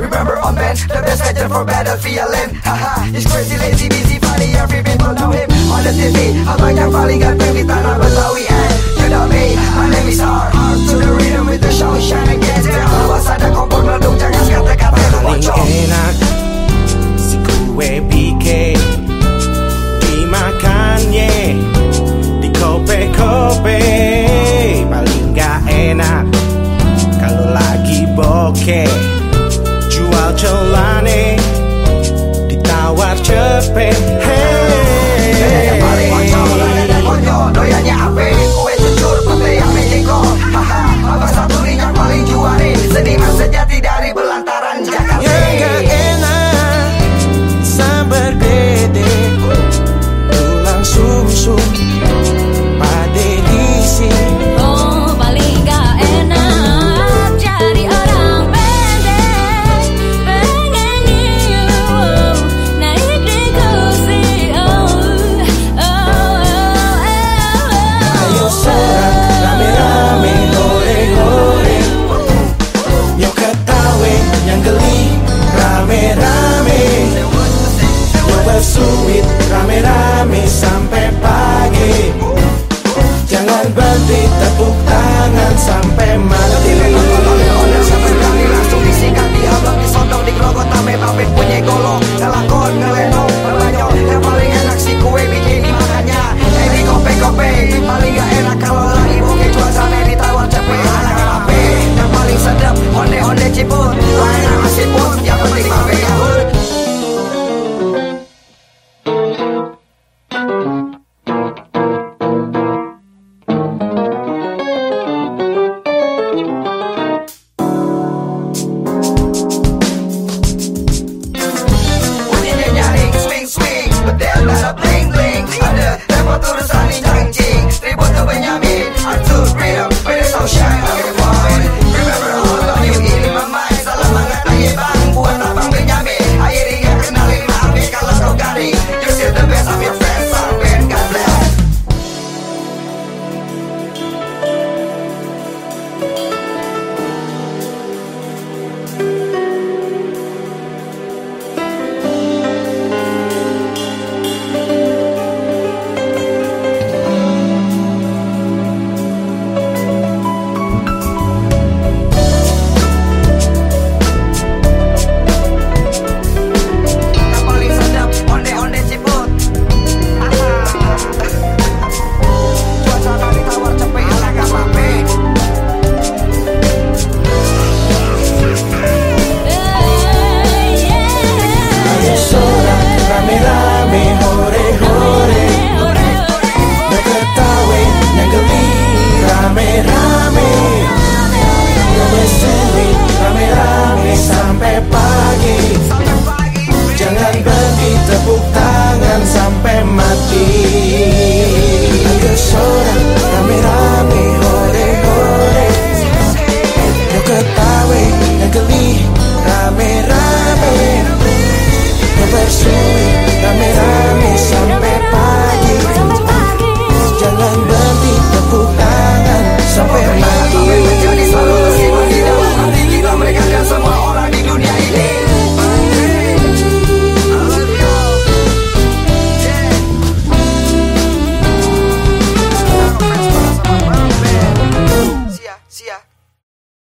Remember oh, on Ben, the best actor for battlefield. Haha, he's crazy, lazy, busy, funny, every people know him. On the TV, abang yang down ganteng di tanah Betawi. And you know me, my name is R. R to the rhythm with the show, shine against it. Awas ada kompor meleduk, jangan sekata-kata. Paling enak, si kue up and bersuit Rame-rame sampai pagi. Jangan berhenti tepuk tangan sampai geli Rame-rame Bersui rame-rame